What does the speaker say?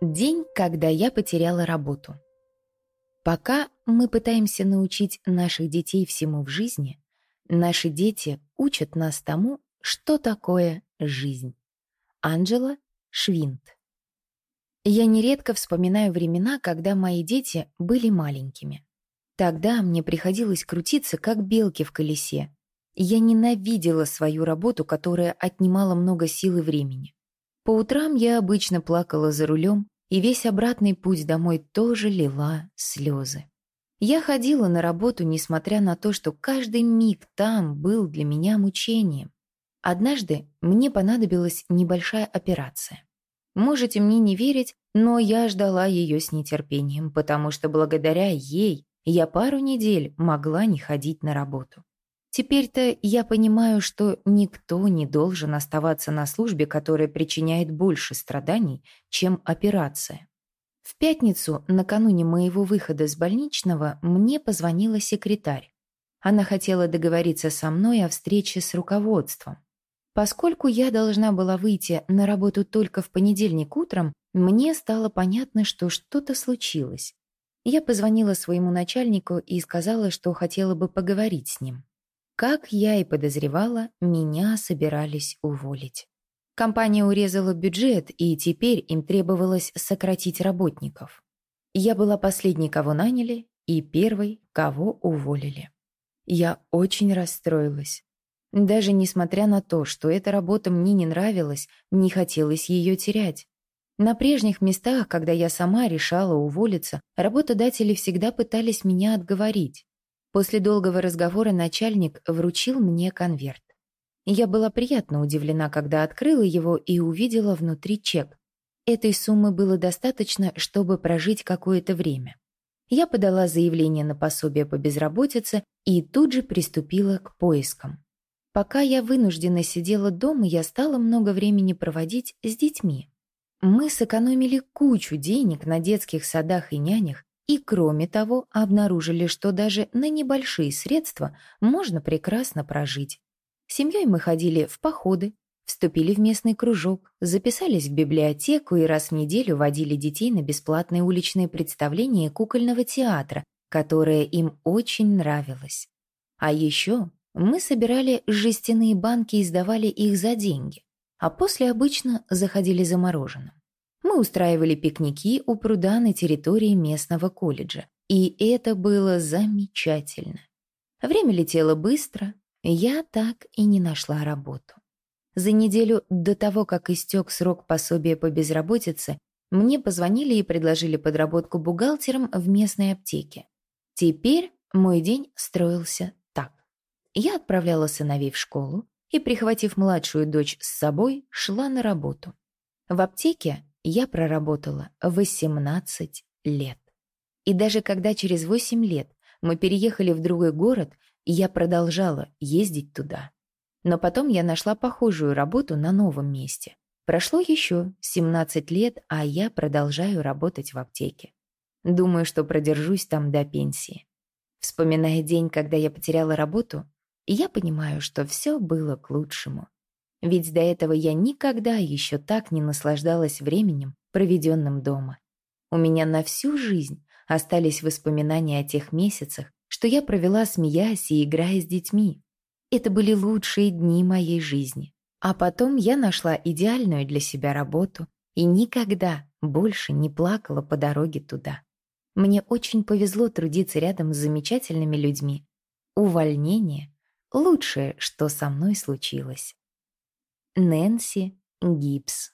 День, когда я потеряла работу. Пока мы пытаемся научить наших детей всему в жизни, наши дети учат нас тому, что такое жизнь. Анджела Швинт. Я нередко вспоминаю времена, когда мои дети были маленькими. Тогда мне приходилось крутиться, как белки в колесе. Я ненавидела свою работу, которая отнимала много сил и времени. По утрам я обычно плакала за рулем, и весь обратный путь домой тоже лила слезы. Я ходила на работу, несмотря на то, что каждый миг там был для меня мучением. Однажды мне понадобилась небольшая операция. Можете мне не верить, но я ждала ее с нетерпением, потому что благодаря ей я пару недель могла не ходить на работу. Теперь-то я понимаю, что никто не должен оставаться на службе, которая причиняет больше страданий, чем операция. В пятницу, накануне моего выхода с больничного, мне позвонила секретарь. Она хотела договориться со мной о встрече с руководством. Поскольку я должна была выйти на работу только в понедельник утром, мне стало понятно, что что-то случилось. Я позвонила своему начальнику и сказала, что хотела бы поговорить с ним. Как я и подозревала, меня собирались уволить. Компания урезала бюджет, и теперь им требовалось сократить работников. Я была последней, кого наняли, и первой, кого уволили. Я очень расстроилась. Даже несмотря на то, что эта работа мне не нравилась, не хотелось ее терять. На прежних местах, когда я сама решала уволиться, работодатели всегда пытались меня отговорить. После долгого разговора начальник вручил мне конверт. Я была приятно удивлена, когда открыла его и увидела внутри чек. Этой суммы было достаточно, чтобы прожить какое-то время. Я подала заявление на пособие по безработице и тут же приступила к поискам. Пока я вынуждена сидела дома, я стала много времени проводить с детьми. Мы сэкономили кучу денег на детских садах и нянях, и, кроме того, обнаружили, что даже на небольшие средства можно прекрасно прожить. Семьей мы ходили в походы, вступили в местный кружок, записались в библиотеку и раз в неделю водили детей на бесплатные уличные представления кукольного театра, которое им очень нравилось. А еще мы собирали жестяные банки и сдавали их за деньги, а после обычно заходили за мороженым. Устраивали пикники у пруда на территории местного колледжа. И это было замечательно. Время летело быстро, я так и не нашла работу. За неделю до того, как истек срок пособия по безработице, мне позвонили и предложили подработку бухгалтером в местной аптеке. Теперь мой день строился так. Я отправляла сыновей в школу и, прихватив младшую дочь с собой, шла на работу. В аптеке я проработала 18 лет. И даже когда через 8 лет мы переехали в другой город, я продолжала ездить туда. Но потом я нашла похожую работу на новом месте. Прошло еще 17 лет, а я продолжаю работать в аптеке. Думаю, что продержусь там до пенсии. Вспоминая день, когда я потеряла работу, я понимаю, что все было к лучшему. Ведь до этого я никогда еще так не наслаждалась временем, проведенным дома. У меня на всю жизнь остались воспоминания о тех месяцах, что я провела, смеясь и играя с детьми. Это были лучшие дни моей жизни. А потом я нашла идеальную для себя работу и никогда больше не плакала по дороге туда. Мне очень повезло трудиться рядом с замечательными людьми. Увольнение — лучшее, что со мной случилось. Нэнси Гибс